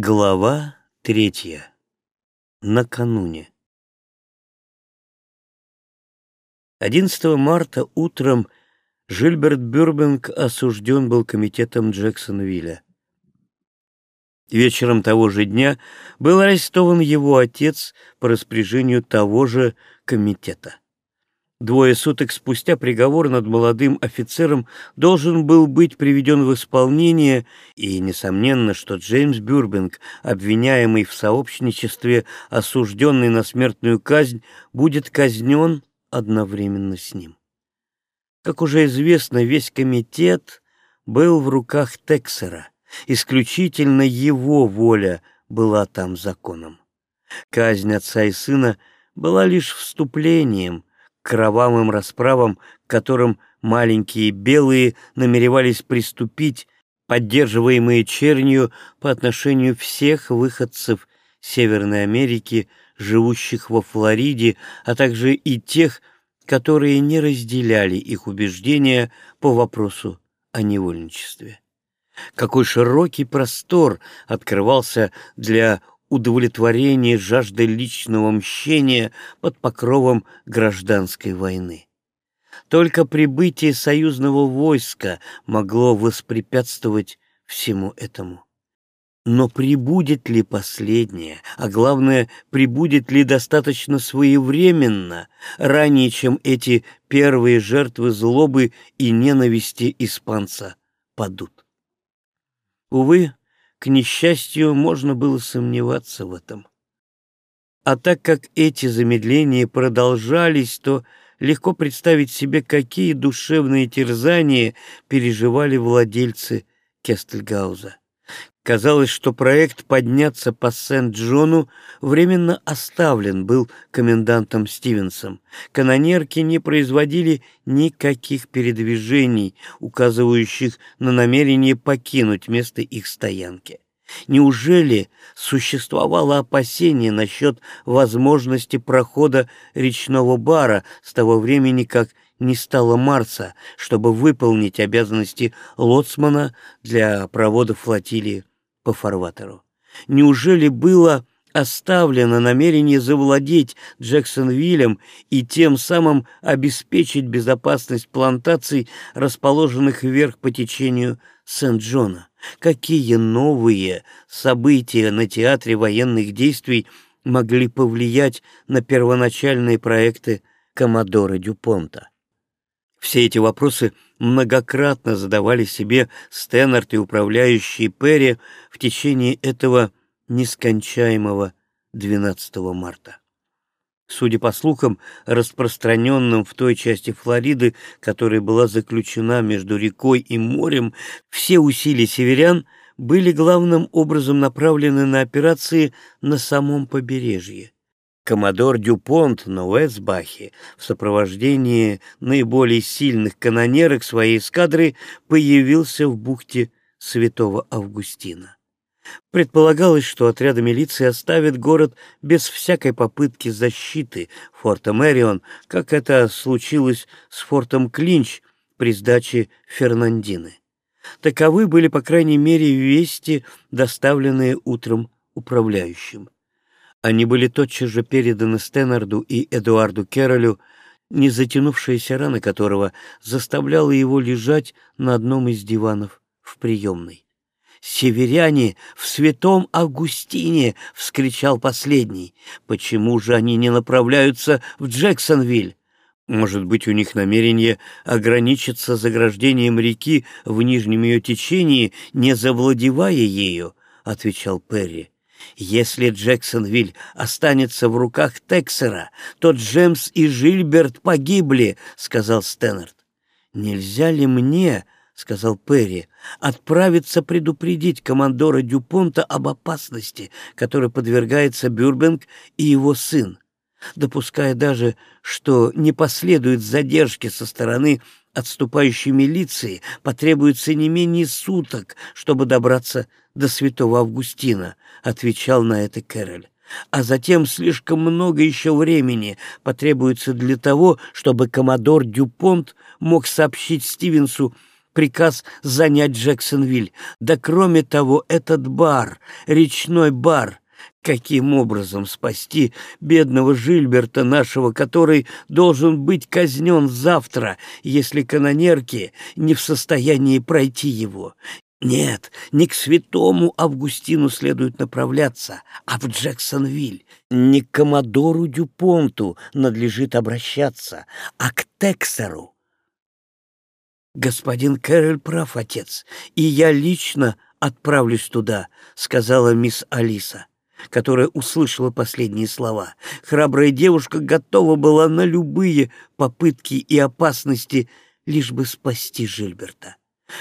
Глава третья. Накануне. 11 марта утром Жильберт Бюрбенг осужден был комитетом Джексонвилля. Вечером того же дня был арестован его отец по распоряжению того же комитета. Двое суток спустя приговор над молодым офицером должен был быть приведен в исполнение, и несомненно, что Джеймс Бюрбинг, обвиняемый в сообщничестве, осужденный на смертную казнь, будет казнен одновременно с ним. Как уже известно, весь комитет был в руках Тексера. Исключительно его воля была там законом. Казнь отца и сына была лишь вступлением — кровавым расправам, которым маленькие белые намеревались приступить, поддерживаемые чернью по отношению всех выходцев Северной Америки, живущих во Флориде, а также и тех, которые не разделяли их убеждения по вопросу о невольничестве. Какой широкий простор открывался для удовлетворение жажды личного мщения под покровом гражданской войны. Только прибытие союзного войска могло воспрепятствовать всему этому. Но прибудет ли последнее, а главное, прибудет ли достаточно своевременно, ранее, чем эти первые жертвы злобы и ненависти испанца падут? Увы, к несчастью, можно было сомневаться в этом. А так как эти замедления продолжались, то легко представить себе, какие душевные терзания переживали владельцы Кестельгауза. Казалось, что проект подняться по Сент-Джону временно оставлен был комендантом Стивенсом. Канонерки не производили никаких передвижений, указывающих на намерение покинуть место их стоянки. Неужели существовало опасение насчет возможности прохода речного бара с того времени, как не стало Марса, чтобы выполнить обязанности лоцмана для провода флотилии по фарватеру. Неужели было оставлено намерение завладеть Джексонвиллем и тем самым обеспечить безопасность плантаций, расположенных вверх по течению Сент-Джона? Какие новые события на театре военных действий могли повлиять на первоначальные проекты Коммодора Дюпонта? Все эти вопросы многократно задавали себе Стэннерт и управляющий Перри в течение этого нескончаемого 12 марта. Судя по слухам, распространенным в той части Флориды, которая была заключена между рекой и морем, все усилия северян были главным образом направлены на операции на самом побережье. Коммодор Дюпонт на Уэстбахе в сопровождении наиболее сильных канонерок своей эскадры появился в бухте Святого Августина. Предполагалось, что отряды милиции оставят город без всякой попытки защиты форта Мэрион, как это случилось с фортом Клинч при сдаче Фернандины. Таковы были, по крайней мере, вести, доставленные утром управляющим. Они были тотчас же переданы Стэннарду и Эдуарду Керролю, не затянувшаяся рана которого заставляла его лежать на одном из диванов в приемной. «Северяне в святом Августине!» — вскричал последний. «Почему же они не направляются в Джексонвиль?» Может быть, у них намерение ограничиться заграждением реки в нижнем ее течении, не завладевая ею, — отвечал Перри. Если Джексонвиль останется в руках Тексера, то Джемс и Жильберт погибли, — сказал Стэннерт. Нельзя ли мне, — сказал Перри, — отправиться предупредить командора Дюпонта об опасности, которой подвергается Бюрбенг и его сын, допуская даже, что не последует задержки со стороны отступающей милиции, потребуется не менее суток, чтобы добраться до святого Августина, — отвечал на это Кэроль. А затем слишком много еще времени потребуется для того, чтобы коммодор Дюпонт мог сообщить Стивенсу приказ занять Джексонвиль. Да кроме того, этот бар, речной бар, каким образом спасти бедного Жильберта нашего, который должен быть казнен завтра, если канонерки не в состоянии пройти его. Нет, не к святому Августину следует направляться, а в Джексонвиль. Не к коммодору Дюпонту надлежит обращаться, а к Тексеру. «Господин Кэрроль прав, отец, и я лично отправлюсь туда», — сказала мисс Алиса, которая услышала последние слова. Храбрая девушка готова была на любые попытки и опасности, лишь бы спасти Жильберта.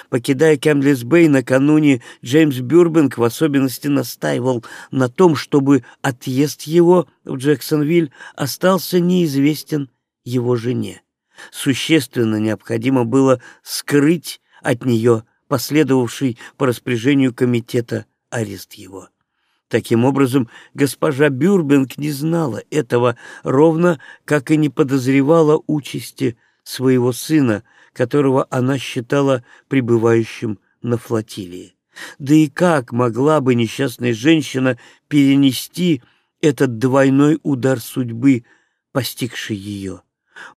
Покидая Кемблис-Бэй накануне, Джеймс Бюрбенг в особенности настаивал на том, чтобы отъезд его в Джексонвиль остался неизвестен его жене. Существенно необходимо было скрыть от нее последовавший по распоряжению комитета арест его. Таким образом, госпожа Бюрбенг не знала этого, ровно как и не подозревала участи своего сына, которого она считала пребывающим на флотилии. Да и как могла бы несчастная женщина перенести этот двойной удар судьбы, постигший ее?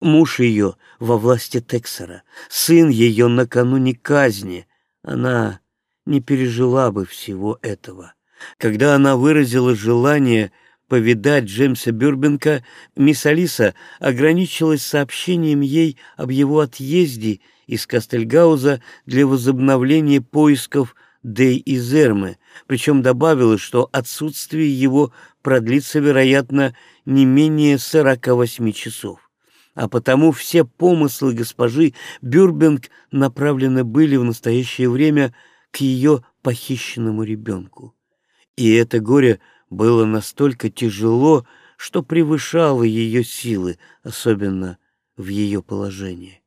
Муж ее во власти Тексера, сын ее накануне казни. Она не пережила бы всего этого. Когда она выразила желание повидать Джеймса Бюрбенка, мисс Алиса ограничилась сообщением ей об его отъезде из Кастельгауза для возобновления поисков Дэй и Зермы, причем добавила, что отсутствие его продлится, вероятно, не менее 48 часов. А потому все помыслы госпожи Бюрбенг направлены были в настоящее время к ее похищенному ребенку. И это горе — было настолько тяжело, что превышало ее силы, особенно в ее положении.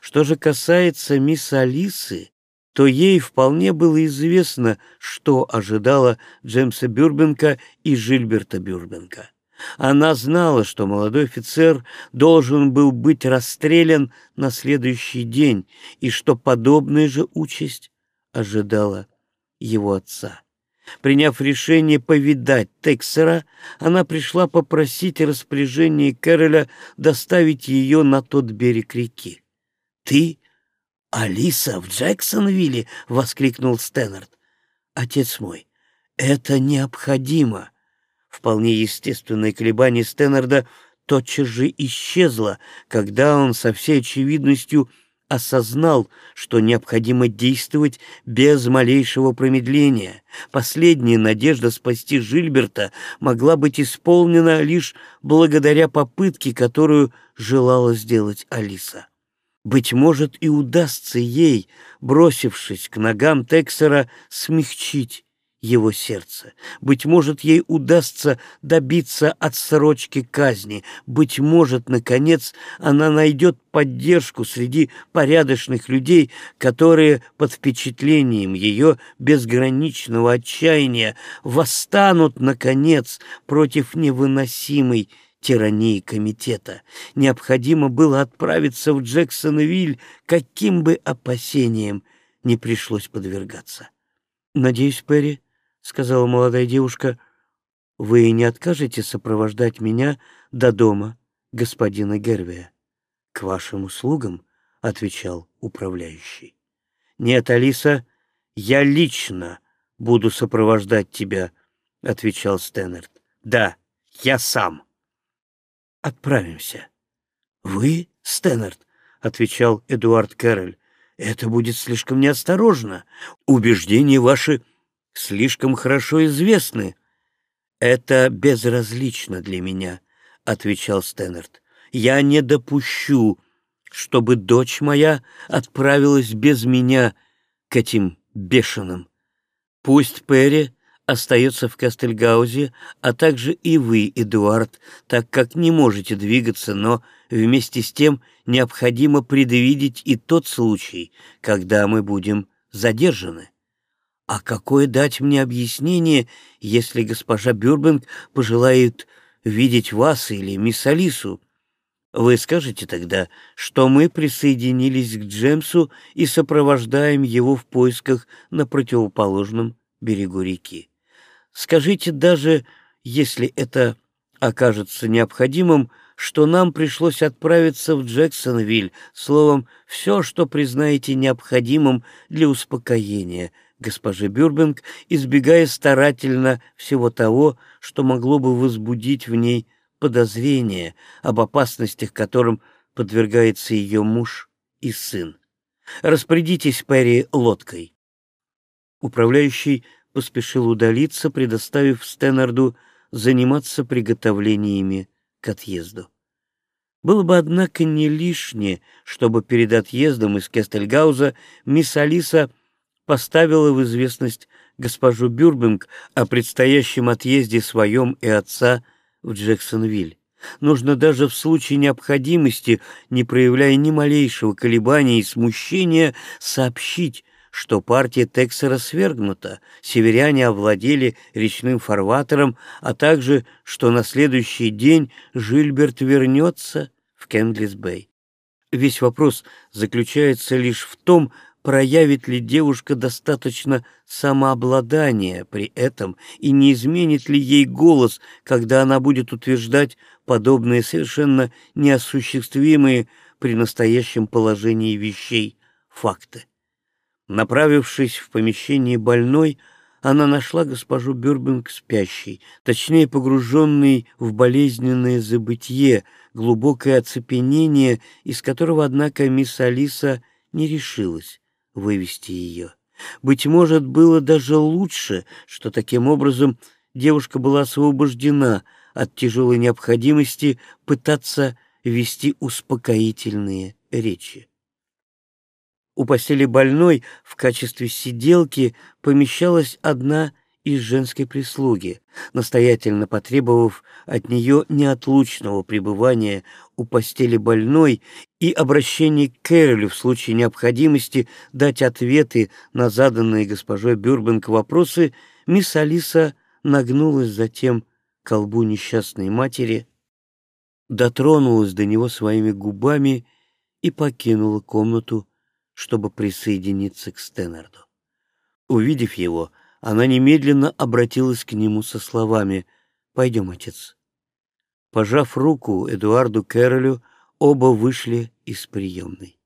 Что же касается мисс Алисы, то ей вполне было известно, что ожидало Джеймса Бюрбенка и Жильберта Бюрбенка. Она знала, что молодой офицер должен был быть расстрелян на следующий день, и что подобная же участь ожидала его отца. Приняв решение повидать Тексера, она пришла попросить распоряжение Кэроля доставить ее на тот берег реки. «Ты, Алиса, в Джексонвилле?» — воскликнул Стэннард. «Отец мой, это необходимо!» Вполне естественное колебание Стэннарда тотчас же исчезло, когда он со всей очевидностью осознал, что необходимо действовать без малейшего промедления. Последняя надежда спасти Жильберта могла быть исполнена лишь благодаря попытке, которую желала сделать Алиса. Быть может, и удастся ей, бросившись к ногам Тексера, смягчить его сердце. Быть может, ей удастся добиться отсрочки казни. Быть может, наконец, она найдет поддержку среди порядочных людей, которые под впечатлением ее безграничного отчаяния восстанут, наконец, против невыносимой тирании комитета. Необходимо было отправиться в Джексонвиль, каким бы опасениям не пришлось подвергаться. «Надеюсь, Перри, — сказала молодая девушка, — «вы не откажете сопровождать меня до дома господина Гервия?» «К вашим услугам», — отвечал управляющий. «Нет, Алиса, я лично буду сопровождать тебя», — отвечал Стэннерд. «Да, я сам». «Отправимся». «Вы, Стэннерд?» — отвечал Эдуард Кэрроль. «Это будет слишком неосторожно. Убеждения ваши слишком хорошо известны. Это безразлично для меня, отвечал Стэннерд. Я не допущу, чтобы дочь моя отправилась без меня к этим бешеным. Пусть Перри остается в Кастельгаузе, а также и вы, Эдуард, так как не можете двигаться, но вместе с тем необходимо предвидеть и тот случай, когда мы будем задержаны. А какое дать мне объяснение, если госпожа Бюрбенг пожелает видеть вас или мисс Алису? Вы скажете тогда, что мы присоединились к Джемсу и сопровождаем его в поисках на противоположном берегу реки. Скажите даже, если это окажется необходимым, что нам пришлось отправиться в Джексонвиль, словом, все, что признаете необходимым для успокоения госпожи Бюрбинг, избегая старательно всего того, что могло бы возбудить в ней подозрения об опасностях, которым подвергается ее муж и сын. Распорядитесь, Перри, лодкой. Управляющий поспешил удалиться, предоставив Стэннарду заниматься приготовлениями к отъезду. Было бы, однако, не лишнее, чтобы перед отъездом из Кестельгауза мисс Алиса поставила в известность госпожу Бюрбинг о предстоящем отъезде своем и отца в Джексонвиль. Нужно даже в случае необходимости, не проявляя ни малейшего колебания и смущения, сообщить, что партия Тексера свергнута, северяне овладели речным фарватером, а также, что на следующий день Жильберт вернется в Кендлис-Бэй. Весь вопрос заключается лишь в том, проявит ли девушка достаточно самообладания при этом и не изменит ли ей голос, когда она будет утверждать подобные совершенно неосуществимые при настоящем положении вещей факты. Направившись в помещение больной, она нашла госпожу Бюрбинг спящей, точнее погруженной в болезненное забытье, глубокое оцепенение, из которого, однако, мисс Алиса не решилась вывести ее. Быть может, было даже лучше, что таким образом девушка была освобождена от тяжелой необходимости пытаться вести успокоительные речи. У постели больной в качестве сиделки помещалась одна из женской прислуги, настоятельно потребовав от нее неотлучного пребывания у постели больной и обращения к Кэролю в случае необходимости дать ответы на заданные госпожой Бюрбенк вопросы, мисс Алиса нагнулась затем к колбу несчастной матери, дотронулась до него своими губами и покинула комнату чтобы присоединиться к Стэннарду. Увидев его, она немедленно обратилась к нему со словами «Пойдем, отец». Пожав руку Эдуарду Кэролю, оба вышли из приемной.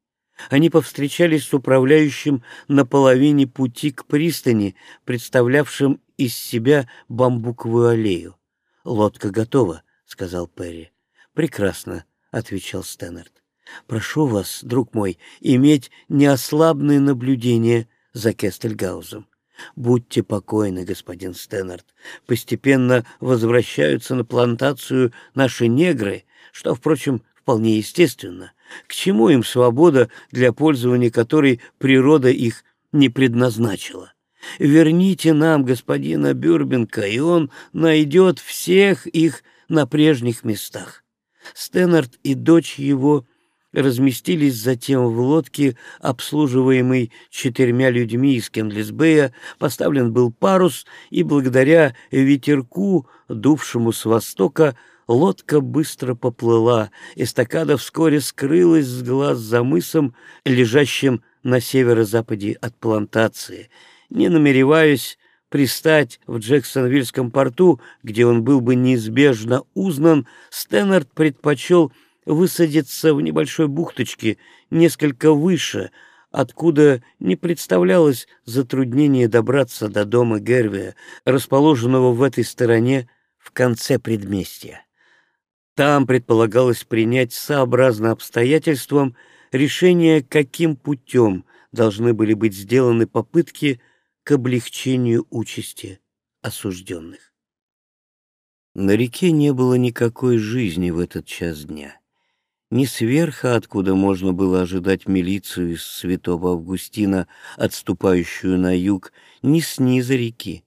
Они повстречались с управляющим на половине пути к пристани, представлявшим из себя бамбуковую аллею. «Лодка готова», — сказал Перри. «Прекрасно», — отвечал Стэннард. Прошу вас, друг мой, иметь неослабное наблюдение за Кестельгаузом. Будьте покойны, господин Стэннард. Постепенно возвращаются на плантацию наши негры, что, впрочем, вполне естественно. К чему им свобода, для пользования которой природа их не предназначила? Верните нам господина Бюрбенка, и он найдет всех их на прежних местах. Стэннард и дочь его разместились затем в лодке, обслуживаемой четырьмя людьми из Кендлисбея, поставлен был парус, и благодаря ветерку, дувшему с востока, лодка быстро поплыла, эстакада вскоре скрылась с глаз за мысом, лежащим на северо-западе от плантации. Не намереваясь пристать в Джексонвильском порту, где он был бы неизбежно узнан, Стэннард предпочел высадиться в небольшой бухточке несколько выше, откуда не представлялось затруднение добраться до дома Гервия, расположенного в этой стороне в конце предместья. Там предполагалось принять сообразно обстоятельствам решение, каким путем должны были быть сделаны попытки к облегчению участи осужденных. На реке не было никакой жизни в этот час дня ни сверха, откуда можно было ожидать милицию из святого Августина, отступающую на юг, ни сниза реки.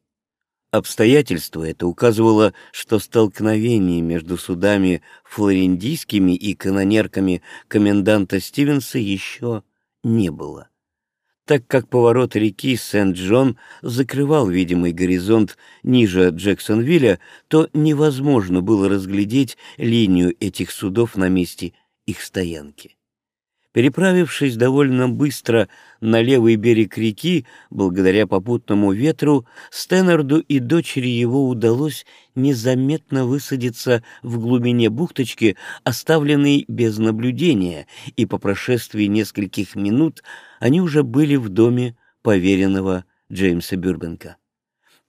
Обстоятельство это указывало, что столкновений между судами флорендийскими и канонерками коменданта Стивенса еще не было. Так как поворот реки Сент-Джон закрывал видимый горизонт ниже Джексонвилля, то невозможно было разглядеть линию этих судов на месте их стоянки. Переправившись довольно быстро на левый берег реки, благодаря попутному ветру, Стэннерду и дочери его удалось незаметно высадиться в глубине бухточки, оставленной без наблюдения, и по прошествии нескольких минут они уже были в доме поверенного Джеймса Бюрбенка.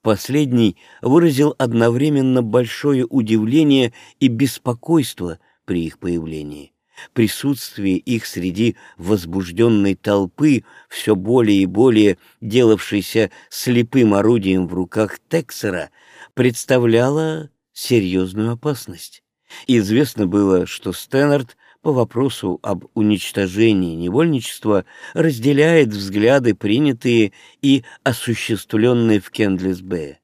Последний выразил одновременно большое удивление и беспокойство при их появлении. Присутствие их среди возбужденной толпы, все более и более делавшейся слепым орудием в руках Тексера, представляло серьезную опасность. Известно было, что Стэннард по вопросу об уничтожении невольничества разделяет взгляды, принятые и осуществленные в Кендлисбее.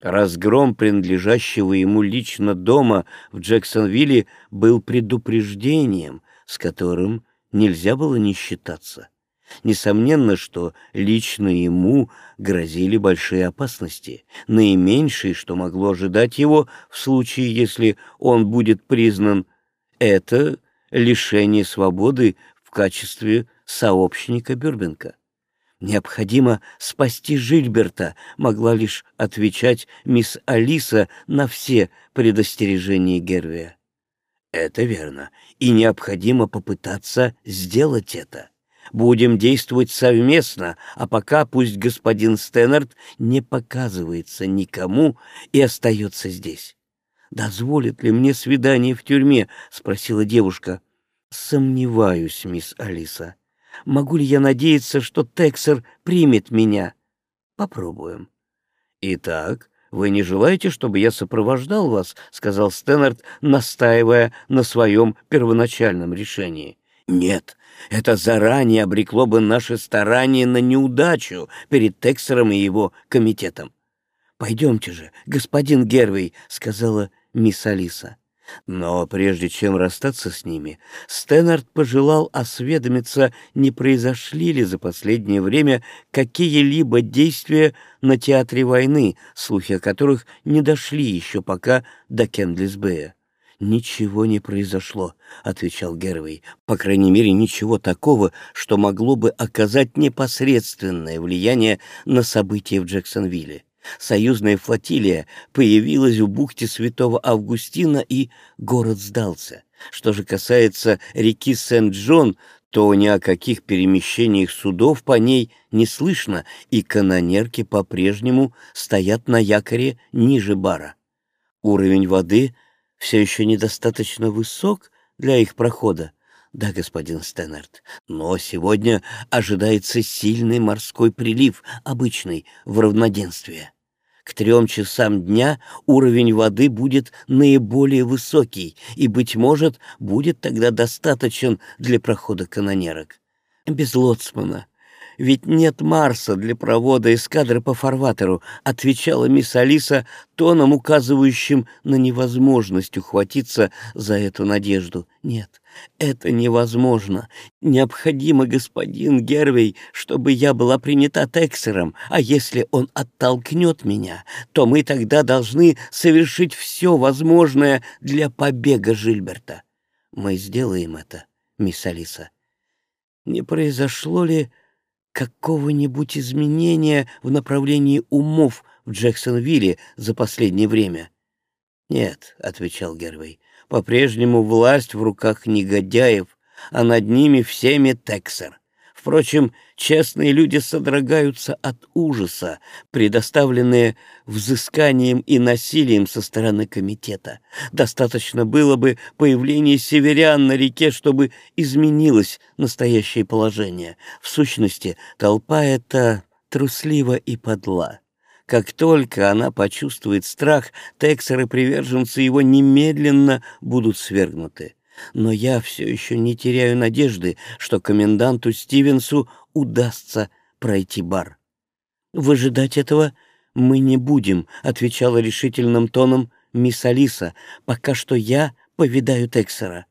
Разгром принадлежащего ему лично дома в Джексонвилле был предупреждением, с которым нельзя было не считаться. Несомненно, что лично ему грозили большие опасности, наименьшее, что могло ожидать его в случае, если он будет признан, это лишение свободы в качестве сообщника Бюрбенка. Необходимо спасти Жильберта, могла лишь отвечать мисс Алиса на все предостережения Гервия. Это верно, и необходимо попытаться сделать это. Будем действовать совместно, а пока пусть господин Стэннерд не показывается никому и остается здесь. «Дозволит ли мне свидание в тюрьме?» — спросила девушка. «Сомневаюсь, мисс Алиса. Могу ли я надеяться, что Тексер примет меня? Попробуем. Итак, вы не желаете, чтобы я сопровождал вас, сказал Стэннард, настаивая на своем первоначальном решении. Нет, это заранее обрекло бы наши старания на неудачу перед Тексером и его комитетом. Пойдемте же, господин Гервей, сказала мисс Алиса. Но прежде чем расстаться с ними, Стэннард пожелал осведомиться, не произошли ли за последнее время какие-либо действия на театре войны, слухи о которых не дошли еще пока до Кендлисбея. «Ничего не произошло», — отвечал Гервей. «По крайней мере, ничего такого, что могло бы оказать непосредственное влияние на события в Джексонвилле. Союзная флотилия появилась в бухте Святого Августина, и город сдался. Что же касается реки Сент-Джон, то ни о каких перемещениях судов по ней не слышно, и канонерки по-прежнему стоят на якоре ниже бара. Уровень воды все еще недостаточно высок для их прохода. Да, господин Стэннерт, но сегодня ожидается сильный морской прилив, обычный, в равноденствие. К трем часам дня уровень воды будет наиболее высокий и, быть может, будет тогда достаточен для прохода канонерок. Без лоцмана ведь нет Марса для провода эскадры по фарватеру, отвечала мисс Алиса тоном, указывающим на невозможность ухватиться за эту надежду. Нет, это невозможно. Необходимо, господин Гервей, чтобы я была принята Тексером, а если он оттолкнет меня, то мы тогда должны совершить все возможное для побега Жильберта. Мы сделаем это, мисс Алиса. Не произошло ли какого-нибудь изменения в направлении умов в Джексонвилле за последнее время? «Нет», — отвечал Гервей, — «по-прежнему власть в руках негодяев, а над ними всеми Тексер. Впрочем, честные люди содрогаются от ужаса, предоставленные взысканием и насилием со стороны комитета. Достаточно было бы появления северян на реке, чтобы изменилось настоящее положение. В сущности, толпа эта труслива и подла. Как только она почувствует страх, тексеры-приверженцы его немедленно будут свергнуты но я все еще не теряю надежды, что коменданту Стивенсу удастся пройти бар. «Выжидать этого мы не будем», — отвечала решительным тоном мисс Алиса, «пока что я повидаю Тексера».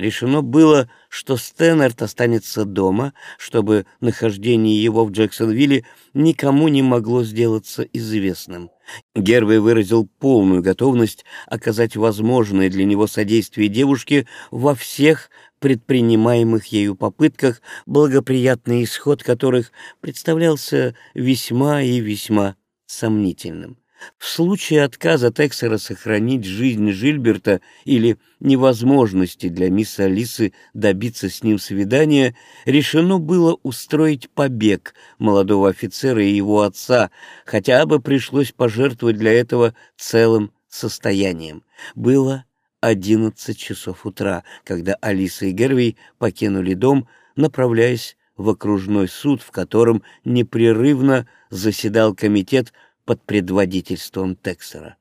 Решено было, что Стэннерт останется дома, чтобы нахождение его в Джексонвилле никому не могло сделаться известным. Гервей выразил полную готовность оказать возможное для него содействие девушке во всех предпринимаемых ею попытках, благоприятный исход которых представлялся весьма и весьма сомнительным. В случае отказа Тексера сохранить жизнь Жильберта или невозможности для мисс Алисы добиться с ним свидания, решено было устроить побег молодого офицера и его отца, хотя бы пришлось пожертвовать для этого целым состоянием. Было одиннадцать часов утра, когда Алиса и Гервей покинули дом, направляясь в окружной суд, в котором непрерывно заседал комитет под предводительством Тексера.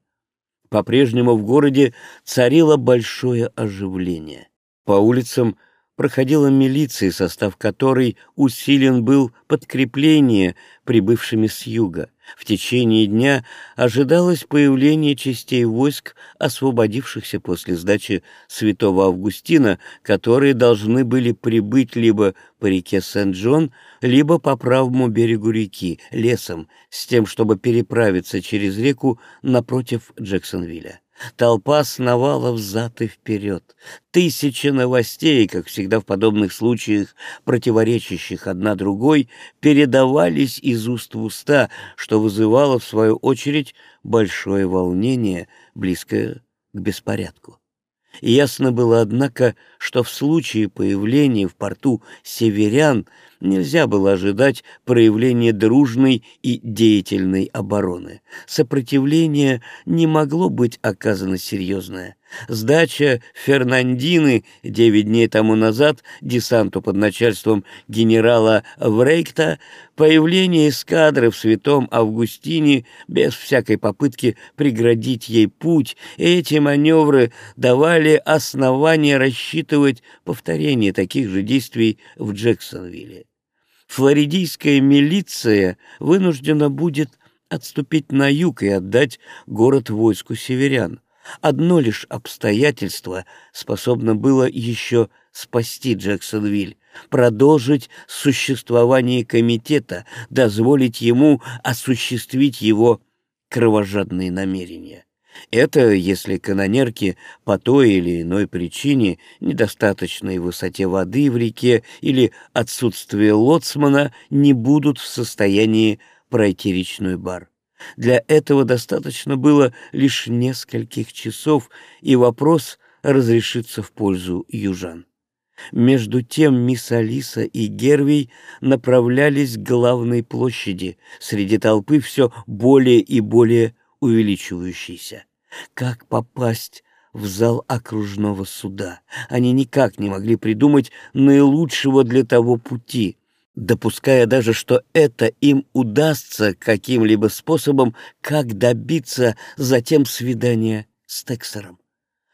По-прежнему в городе царило большое оживление. По улицам проходила милиция, состав которой усилен был подкрепление прибывшими с юга. В течение дня ожидалось появление частей войск, освободившихся после сдачи Святого Августина, которые должны были прибыть либо по реке Сент-Джон, либо по правому берегу реки, лесом, с тем, чтобы переправиться через реку напротив Джексонвилля. Толпа сновала взад и вперед. Тысячи новостей, как всегда в подобных случаях, противоречащих одна другой, передавались из уст в уста, что вызывало, в свою очередь, большое волнение, близкое к беспорядку. Ясно было, однако, что в случае появления в порту северян нельзя было ожидать проявления дружной и деятельной обороны. Сопротивление не могло быть оказано серьезное. Сдача Фернандины девять дней тому назад десанту под начальством генерала Врейкта, появление эскадры в Святом Августине без всякой попытки преградить ей путь, эти маневры давали основания рассчитывать повторение таких же действий в Джексонвилле. Флоридийская милиция вынуждена будет отступить на юг и отдать город войску северян. Одно лишь обстоятельство способно было еще спасти Джексонвиль, продолжить существование комитета, дозволить ему осуществить его кровожадные намерения. Это если канонерки по той или иной причине, недостаточной высоте воды в реке или отсутствие лоцмана, не будут в состоянии пройти речной бар. Для этого достаточно было лишь нескольких часов, и вопрос разрешится в пользу южан. Между тем мисс Алиса и Гервей направлялись к главной площади, среди толпы все более и более увеличивающейся. Как попасть в зал окружного суда? Они никак не могли придумать наилучшего для того пути допуская даже, что это им удастся каким-либо способом, как добиться затем свидания с Тексером.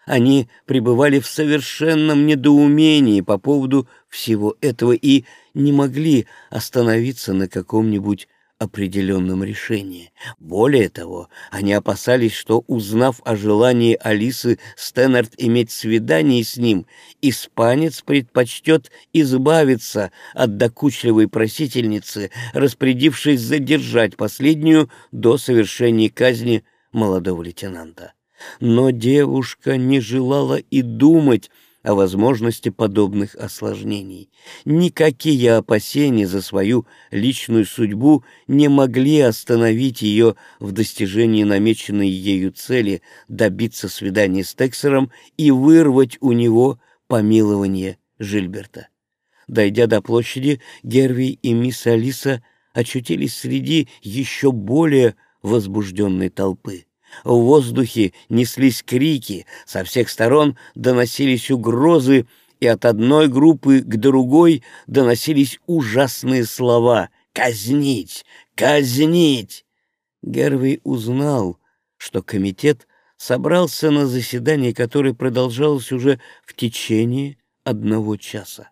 Они пребывали в совершенном недоумении по поводу всего этого и не могли остановиться на каком-нибудь определенном решении. Более того, они опасались, что, узнав о желании Алисы Стэннерт иметь свидание с ним, испанец предпочтет избавиться от докучливой просительницы, распорядившись задержать последнюю до совершения казни молодого лейтенанта. Но девушка не желала и думать о возможности подобных осложнений. Никакие опасения за свою личную судьбу не могли остановить ее в достижении намеченной ею цели добиться свидания с Тексером и вырвать у него помилование Жильберта. Дойдя до площади, Герви и мисс Алиса очутились среди еще более возбужденной толпы. В воздухе неслись крики, со всех сторон доносились угрозы, и от одной группы к другой доносились ужасные слова «казнить! казнить!». Гервей узнал, что комитет собрался на заседание, которое продолжалось уже в течение одного часа.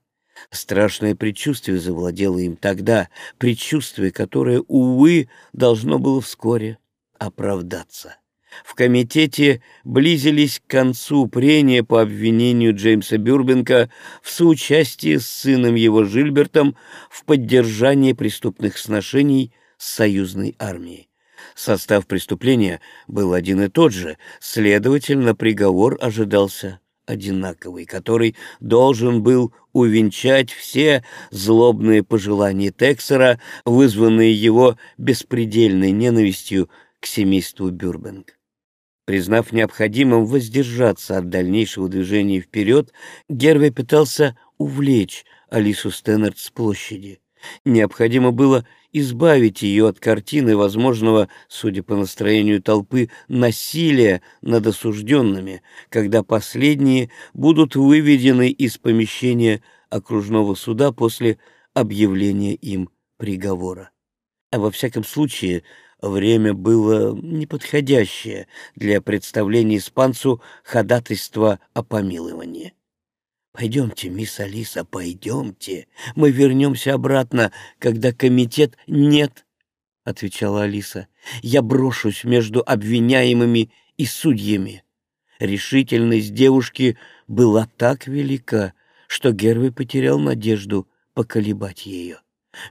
Страшное предчувствие завладело им тогда, предчувствие, которое, увы, должно было вскоре оправдаться. В комитете близились к концу прения по обвинению Джеймса Бюрбенка в соучастии с сыном его Жильбертом в поддержании преступных сношений с союзной армией. Состав преступления был один и тот же, следовательно, приговор ожидался одинаковый, который должен был увенчать все злобные пожелания Тексера, вызванные его беспредельной ненавистью к семейству Бюрбенг. Признав необходимым воздержаться от дальнейшего движения вперед, Герви пытался увлечь Алису Стэннерд с площади. Необходимо было избавить ее от картины возможного, судя по настроению толпы, насилия над осужденными, когда последние будут выведены из помещения окружного суда после объявления им приговора. А во всяком случае, время было неподходящее для представления испанцу ходатайства о помиловании. «Пойдемте, мисс Алиса, пойдемте. Мы вернемся обратно, когда комитет нет», — отвечала Алиса. «Я брошусь между обвиняемыми и судьями». Решительность девушки была так велика, что Герви потерял надежду поколебать ее.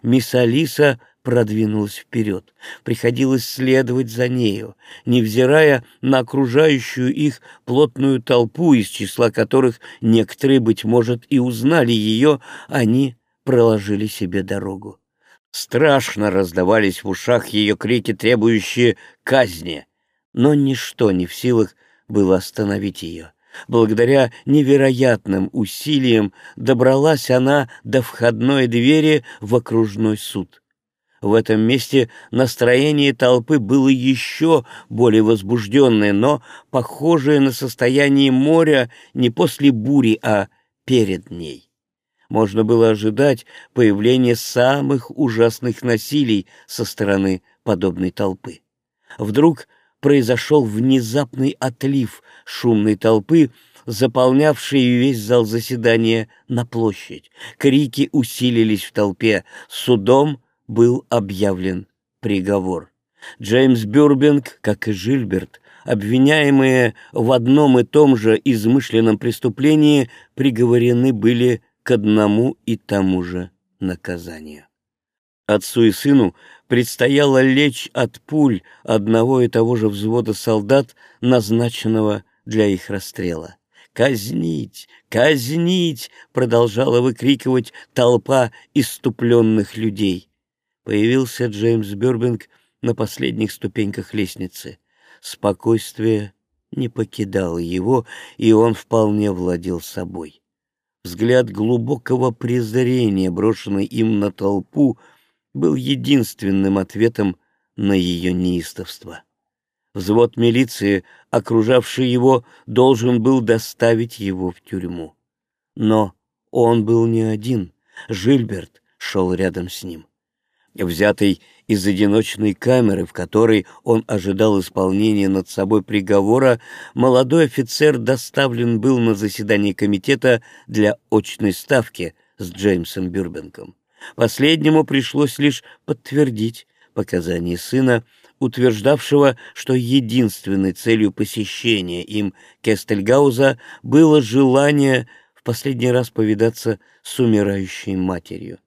Мисс Алиса продвинулась вперед. Приходилось следовать за нею, невзирая на окружающую их плотную толпу, из числа которых некоторые, быть может, и узнали ее, они проложили себе дорогу. Страшно раздавались в ушах ее крики, требующие казни, но ничто не в силах было остановить ее. Благодаря невероятным усилиям добралась она до входной двери в окружной суд. В этом месте настроение толпы было еще более возбужденное, но похожее на состояние моря не после бури, а перед ней. Можно было ожидать появления самых ужасных насилий со стороны подобной толпы. Вдруг произошел внезапный отлив шумной толпы, заполнявший весь зал заседания на площадь. Крики усилились в толпе. Судом был объявлен приговор. Джеймс Бюрбинг, как и Жильберт, обвиняемые в одном и том же измышленном преступлении, приговорены были к одному и тому же наказанию. Отцу и сыну предстояло лечь от пуль одного и того же взвода солдат, назначенного для их расстрела. «Казнить! Казнить!» — продолжала выкрикивать толпа иступленных людей появился Джеймс Бёрбинг на последних ступеньках лестницы. Спокойствие не покидало его, и он вполне владел собой. Взгляд глубокого презрения, брошенный им на толпу, был единственным ответом на ее неистовство. Взвод милиции, окружавший его, должен был доставить его в тюрьму. Но он был не один, Жильберт шел рядом с ним взятый из одиночной камеры, в которой он ожидал исполнения над собой приговора, молодой офицер доставлен был на заседание комитета для очной ставки с Джеймсом Бюрбенком. Последнему пришлось лишь подтвердить показания сына, утверждавшего, что единственной целью посещения им Кестельгауза было желание в последний раз повидаться с умирающей матерью.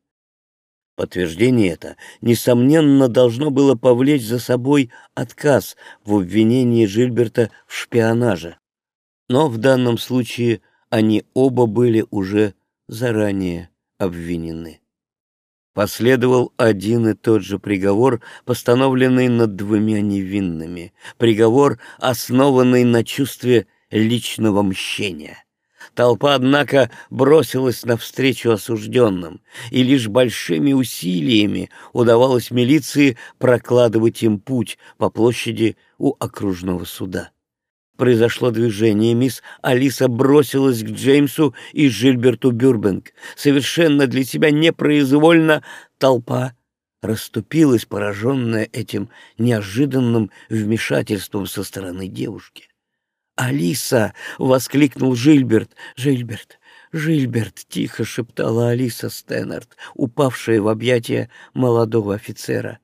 Подтверждение это, несомненно, должно было повлечь за собой отказ в обвинении Жильберта в шпионаже. Но в данном случае они оба были уже заранее обвинены. Последовал один и тот же приговор, постановленный над двумя невинными, приговор, основанный на чувстве личного мщения. Толпа, однако, бросилась навстречу осужденным, и лишь большими усилиями удавалось милиции прокладывать им путь по площади у окружного суда. Произошло движение, мисс Алиса бросилась к Джеймсу и Жильберту Бюрбенг. Совершенно для себя непроизвольно толпа расступилась, пораженная этим неожиданным вмешательством со стороны девушки. «Алиса!» — воскликнул Жильберт. «Жильберт! Жильберт!» — тихо шептала Алиса Стэннерт, упавшая в объятия молодого офицера.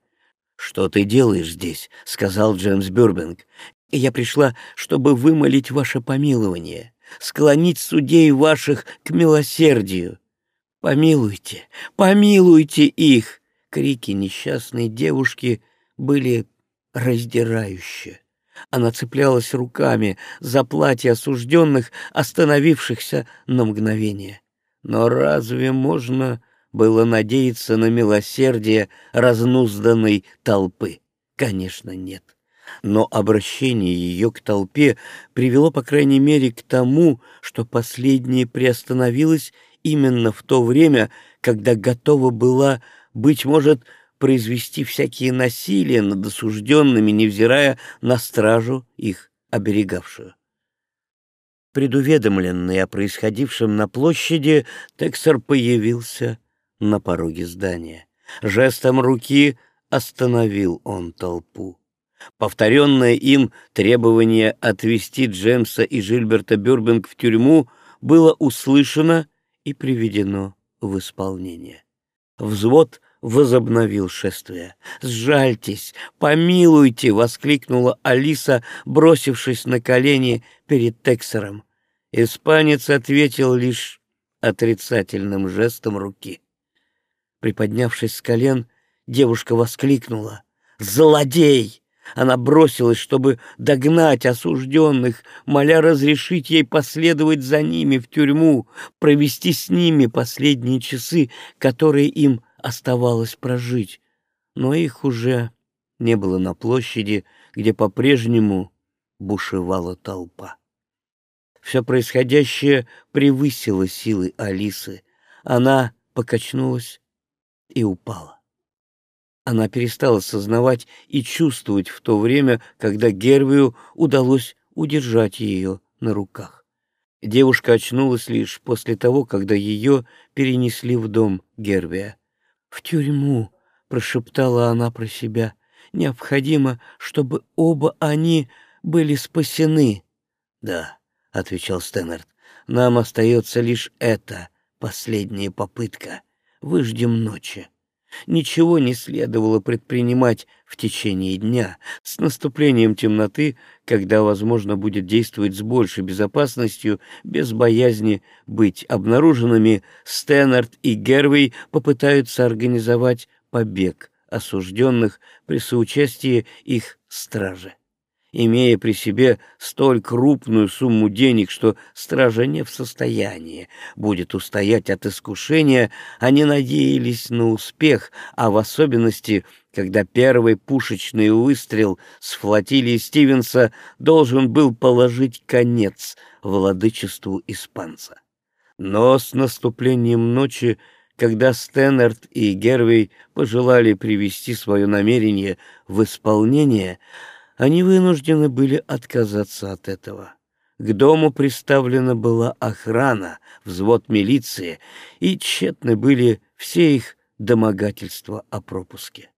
«Что ты делаешь здесь?» — сказал Джеймс Бюрбинг. Я пришла, чтобы вымолить ваше помилование, склонить судей ваших к милосердию. Помилуйте, помилуйте их!» Крики несчастной девушки были раздирающие. Она цеплялась руками за платье осужденных, остановившихся на мгновение. Но разве можно было надеяться на милосердие разнузданной толпы? Конечно, нет. Но обращение ее к толпе привело, по крайней мере, к тому, что последнее приостановилось именно в то время, когда готова была, быть может, произвести всякие насилия над осужденными, невзирая на стражу их оберегавшую. Предуведомленный о происходившем на площади, Тексер появился на пороге здания. Жестом руки остановил он толпу. Повторенное им требование отвезти Джемса и Жильберта Бюрбинг в тюрьму было услышано и приведено в исполнение. Взвод возобновил шествие. «Сжальтесь, помилуйте!» — воскликнула Алиса, бросившись на колени перед Тексером. Испанец ответил лишь отрицательным жестом руки. Приподнявшись с колен, девушка воскликнула. «Злодей!» Она бросилась, чтобы догнать осужденных, моля разрешить ей последовать за ними в тюрьму, провести с ними последние часы, которые им оставалось прожить, но их уже не было на площади, где по-прежнему бушевала толпа. Все происходящее превысило силы Алисы. Она покачнулась и упала. Она перестала сознавать и чувствовать в то время, когда Гервию удалось удержать ее на руках. Девушка очнулась лишь после того, когда ее перенесли в дом Гервия. «В тюрьму», — прошептала она про себя, — «необходимо, чтобы оба они были спасены». «Да», — отвечал Стэннерд, — «нам остается лишь эта последняя попытка. Выждем ночи». Ничего не следовало предпринимать в течение дня. С наступлением темноты, когда возможно будет действовать с большей безопасностью, без боязни быть обнаруженными, Стэннард и Гервей попытаются организовать побег осужденных при соучастии их стражи имея при себе столь крупную сумму денег, что стража не в состоянии будет устоять от искушения, они надеялись на успех, а в особенности, когда первый пушечный выстрел с флотилии Стивенса должен был положить конец владычеству испанца. Но с наступлением ночи когда Стэннерт и Гервей пожелали привести свое намерение в исполнение, они вынуждены были отказаться от этого. К дому приставлена была охрана, взвод милиции, и тщетны были все их домогательства о пропуске.